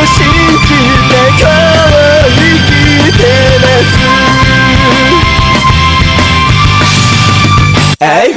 愛信じて今日を生きてます。愛